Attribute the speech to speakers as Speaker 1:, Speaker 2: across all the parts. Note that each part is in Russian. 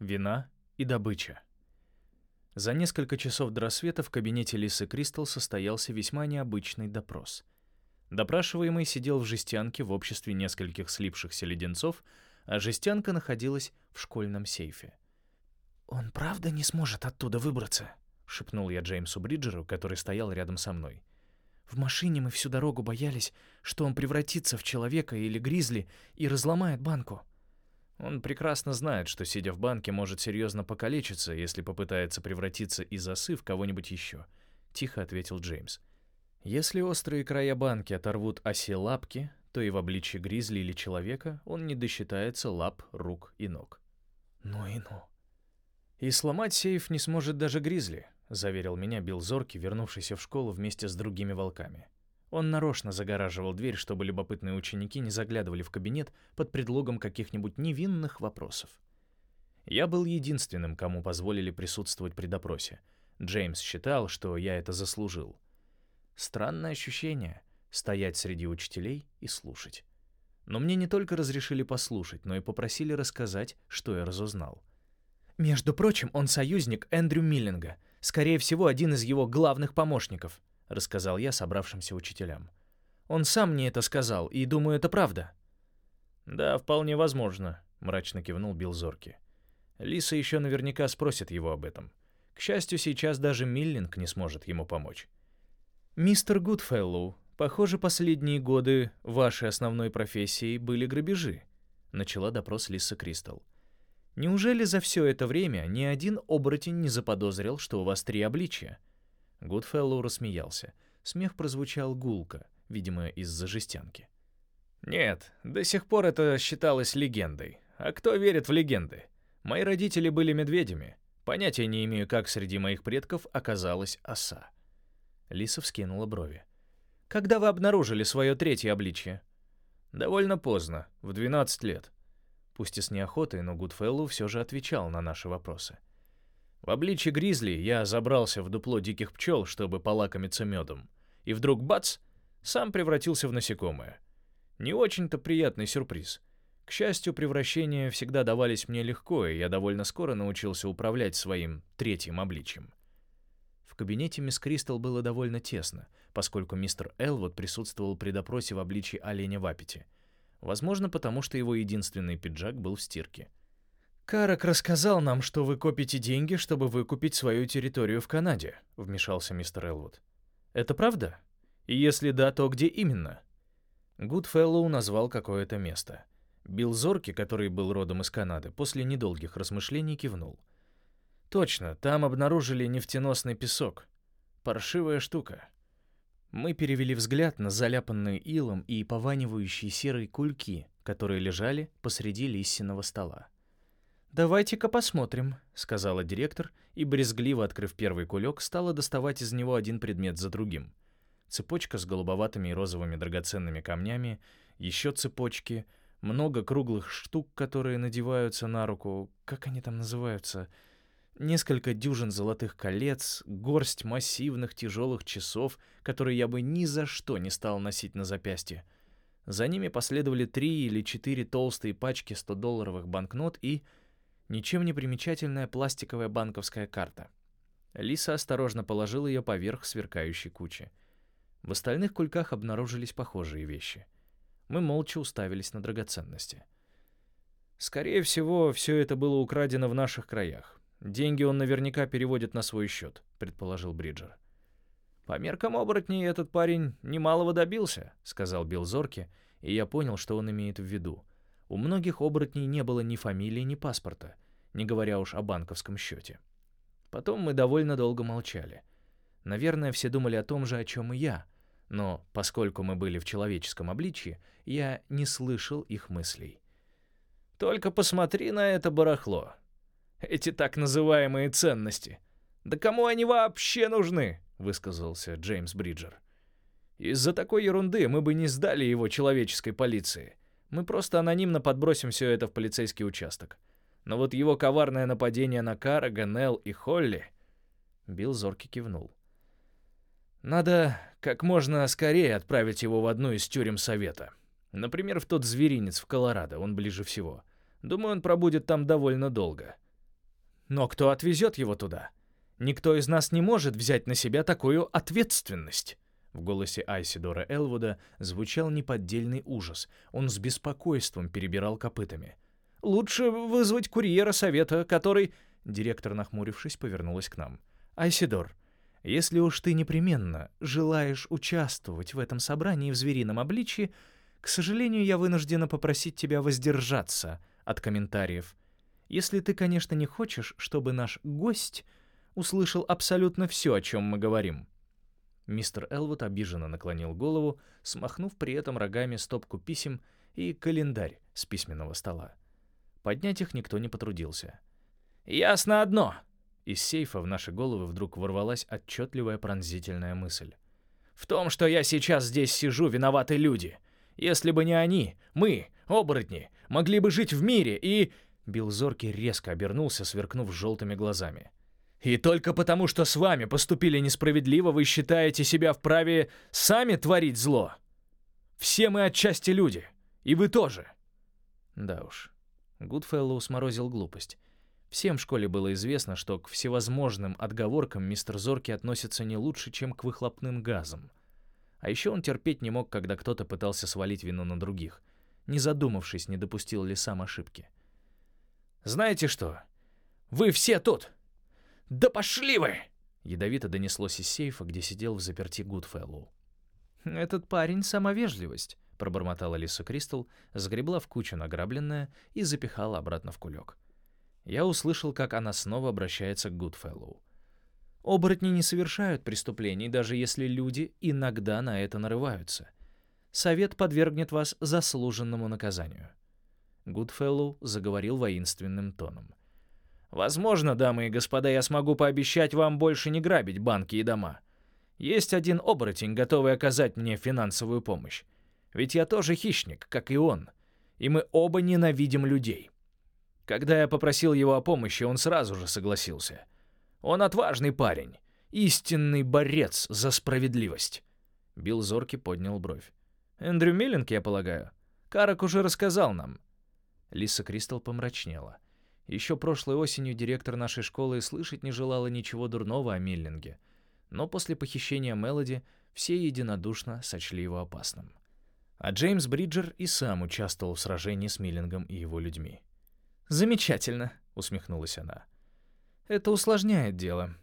Speaker 1: вина и добыча. За несколько часов до рассвета в кабинете Лисы Кристал состоялся весьма необычный допрос. Допрашиваемый сидел в жестянке в обществе нескольких слипшихся леденцов, а жестянка находилась в школьном сейфе.
Speaker 2: «Он правда не сможет оттуда выбраться?»
Speaker 1: — шепнул я Джеймсу Бриджеру, который стоял рядом со мной.
Speaker 2: «В машине мы всю дорогу боялись, что он превратится в человека или гризли и разломает банку».
Speaker 1: Он прекрасно знает, что, сидя в банке, может серьезно покалечиться, если попытается превратиться из осы в кого-нибудь еще. Тихо ответил Джеймс. Если острые края банки оторвут оси лапки, то и в обличье гризли или человека он не досчитается лап, рук и ног.
Speaker 2: Ну и ну.
Speaker 1: И сломать сейф не сможет даже гризли, заверил меня Билл Зорки, вернувшийся в школу вместе с другими волками. Он нарочно загораживал дверь, чтобы любопытные ученики не заглядывали в кабинет под предлогом каких-нибудь невинных вопросов. Я был единственным, кому позволили присутствовать при допросе. Джеймс считал, что я это заслужил. Странное ощущение — стоять среди учителей и слушать. Но мне не только разрешили послушать, но и попросили рассказать, что я разузнал.
Speaker 2: «Между прочим, он союзник Эндрю Миллинга, скорее всего, один из его главных помощников», рассказал я собравшимся учителям. Он сам мне это сказал, и думаю, это правда.
Speaker 1: Да, вполне возможно, мрачно кивнул Билл Зорки. Лиса еще наверняка спросит его об этом. К счастью, сейчас даже Миллинг не сможет ему помочь. Мистер Гудфеллоу, похоже, последние годы вашей основной профессией были грабежи, начала допрос Лиса Кристал. Неужели за все это время ни один оборотень не заподозрил, что у вас три обличия? Гудфеллоу рассмеялся. Смех прозвучал гулко, видимо, из-за жестянки. «Нет, до сих пор это считалось легендой. А кто верит в легенды? Мои родители были медведями. Понятия не имею, как среди моих предков оказалась оса». Лиса вскинула брови. «Когда вы обнаружили свое третье обличье?» «Довольно поздно, в 12 лет». Пусть и с неохотой, но Гудфеллоу все же отвечал на наши вопросы. В обличье гризли я забрался в дупло диких пчел, чтобы полакомиться медом. И вдруг бац! Сам превратился в насекомое. Не очень-то приятный сюрприз. К счастью, превращения всегда давались мне легко, и я довольно скоро научился управлять своим третьим обличьем. В кабинете мисс Кристал было довольно тесно, поскольку мистер Элвуд присутствовал при допросе в обличье оленя в аппете. Возможно, потому что его единственный пиджак был в стирке.
Speaker 2: «Карак рассказал нам, что вы копите деньги, чтобы выкупить свою территорию в Канаде», — вмешался мистер Элвуд.
Speaker 1: «Это правда? И если да, то где именно?» Гудфеллоу назвал какое-то место. Билл Зорки, который был родом из Канады, после недолгих размышлений кивнул. «Точно, там обнаружили нефтеносный песок. Паршивая штука». Мы перевели взгляд на заляпанные илом и пованивающие серые кульки, которые лежали посреди лисиного стола.
Speaker 2: «Давайте-ка посмотрим», —
Speaker 1: сказала директор, и, брезгливо открыв первый кулек, стала доставать из него один предмет за другим. Цепочка с голубоватыми и розовыми драгоценными камнями, еще цепочки, много круглых штук, которые надеваются на руку, как они там называются, несколько дюжин золотых колец, горсть массивных тяжелых часов, которые я бы ни за что не стал носить на запястье. За ними последовали три или четыре толстые пачки 100-долларовых банкнот и Ничем не примечательная пластиковая банковская карта. Лиса осторожно положила ее поверх сверкающей кучи. В остальных кульках обнаружились похожие вещи. Мы молча уставились на драгоценности. Скорее всего, все это было украдено в наших краях. Деньги он наверняка переводит на свой счет, предположил Бриджер. По меркам оборотней этот парень немалого добился, сказал Билл Зорки, и я понял, что он имеет в виду. У многих оборотней не было ни фамилии, ни паспорта, не говоря уж о банковском счете. Потом мы довольно долго молчали. Наверное, все думали о том же, о чем и я, но поскольку мы были в человеческом обличье, я не слышал их мыслей. «Только посмотри на это барахло. Эти так называемые ценности. Да кому они вообще нужны?» — высказался Джеймс Бриджер. «Из-за такой ерунды мы бы не сдали его человеческой полиции. Мы просто анонимно подбросим все это в полицейский участок. Но вот его коварное нападение на Карага, Нелл и Холли... Билл зорки кивнул. Надо как можно скорее отправить его в одну из тюрем Совета. Например, в тот зверинец в Колорадо, он ближе всего. Думаю, он пробудет там довольно долго.
Speaker 2: Но кто отвезет его туда? Никто из нас не может взять на себя такую ответственность. В голосе Айсидора Элвуда звучал неподдельный ужас. Он с беспокойством перебирал копытами. «Лучше вызвать курьера совета, который...» Директор, нахмурившись, повернулась к нам. «Айсидор, если уж ты непременно желаешь участвовать в этом собрании в зверином обличии, к сожалению, я вынуждена попросить тебя воздержаться от комментариев. Если ты, конечно, не хочешь, чтобы наш гость услышал абсолютно все, о чем мы говорим». Мистер Элвуд обиженно наклонил голову, смахнув при этом рогами стопку писем и календарь с письменного стола. Поднять их никто не потрудился. «Ясно одно!» Из сейфа в наши головы вдруг ворвалась отчетливая пронзительная мысль. «В том, что я сейчас здесь сижу, виноваты люди. Если бы не они, мы, оборотни, могли бы жить в мире и...» Билл Зорки резко обернулся, сверкнув желтыми глазами. И только потому, что с вами поступили несправедливо, вы считаете себя вправе сами творить зло. Все мы отчасти люди, и вы тоже. Да уж. Гудфеллоу сморозил глупость. Всем в школе было известно, что к всевозможным отговоркам мистер Зорки относится не лучше, чем к выхлопным газам. А еще он терпеть не мог, когда кто-то пытался свалить вину на других, не задумавшись, не допустил ли сам ошибки. «Знаете что? Вы все тут!» «Да пошли вы!» Ядовито донеслось из сейфа, где сидел взаперти Гудфеллоу. «Этот парень — сама вежливость», — пробормотала Лиса Кристал, сгребла в кучу награбленное и запихала обратно в кулек. Я услышал, как она снова обращается к Гудфеллоу. «Оборотни не совершают преступлений, даже если люди иногда на это нарываются. Совет подвергнет вас заслуженному наказанию». Гудфеллоу заговорил воинственным тоном. Возможно, дамы и господа, я смогу пообещать вам больше не грабить банки и дома. Есть один оборотень, готовый оказать мне финансовую помощь. Ведь я тоже хищник, как и он. И мы оба ненавидим людей. Когда я попросил его о помощи, он сразу же согласился. Он отважный парень, истинный борец за справедливость. Билл Зорки поднял бровь. «Эндрю Миллинг, я полагаю? Карак уже рассказал нам». Лиса Кристал помрачнела. — еще прошлой осенью директор нашей школы слышать не желала ничего дурного о Миллинге, но после похищения Мелоди все единодушно сочли его опасным. А Джеймс Бриджер и сам участвовал в сражении с Миллингом и его людьми. «Замечательно», — усмехнулась она. «Это усложняет дело.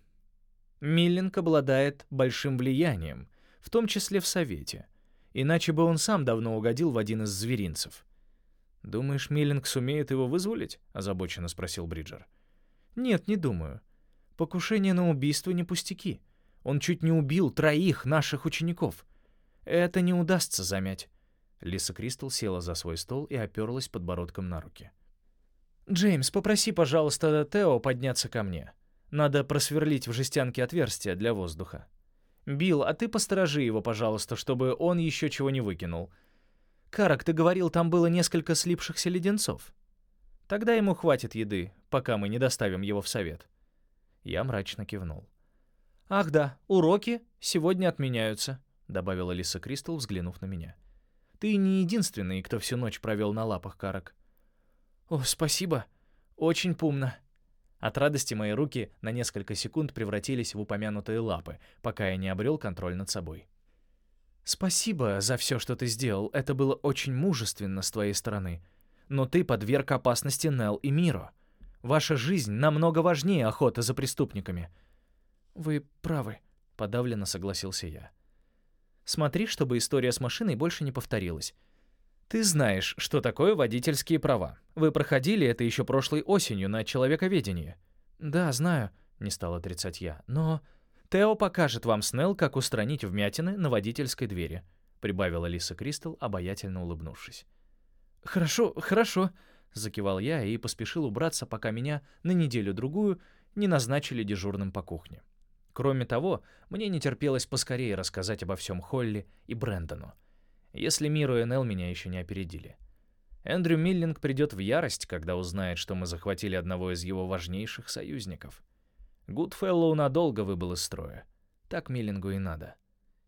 Speaker 2: Миллинг обладает большим влиянием, в том числе в Совете, иначе бы он сам давно угодил в один из зверинцев. «Думаешь, Миллинг сумеет его вызволить?» — озабоченно спросил Бриджер. «Нет, не думаю. Покушение на убийство не пустяки. Он чуть не убил троих наших учеников. Это не удастся замять». Лиса Кристал села за свой стол и оперлась подбородком на руки. «Джеймс, попроси, пожалуйста, Тео подняться ко мне. Надо просверлить в жестянке отверстие для воздуха. Билл, а ты посторожи его, пожалуйста, чтобы он еще чего не выкинул. «Карак, ты говорил, там было несколько слипшихся леденцов. Тогда ему хватит еды, пока мы не доставим его в совет». Я мрачно кивнул. «Ах да, уроки сегодня отменяются», — добавила Лиса Кристал, взглянув на меня. «Ты не единственный, кто всю ночь провел на лапах, Карак». «О, спасибо. Очень пумно». От радости мои руки на несколько секунд превратились в упомянутые лапы, пока я не обрел контроль над собой. «Спасибо за все, что ты сделал. Это было очень мужественно с твоей стороны. Но ты подверг опасности Нел и Миро. Ваша жизнь намного важнее охоты за преступниками». «Вы правы», — подавленно согласился я. «Смотри, чтобы история с машиной больше не повторилась. Ты знаешь, что такое водительские права. Вы проходили это еще прошлой осенью на человековедении». «Да, знаю», — не стал отрицать я, — «но...» Тео покажет вам, Снелл, как устранить вмятины на водительской двери», — прибавила Лиса Кристал, обаятельно улыбнувшись. «Хорошо, хорошо», — закивал я и поспешил убраться, пока меня на неделю-другую не назначили дежурным по кухне. Кроме того, мне не терпелось поскорее рассказать обо всем Холли и Брэндону, если Миру и Нелл меня еще не опередили. Эндрю Миллинг придет в ярость, когда узнает, что мы захватили одного из его важнейших союзников — Гудфеллоу надолго выбыл из строя. Так Миллингу и надо.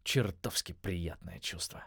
Speaker 2: Чертовски приятное чувство.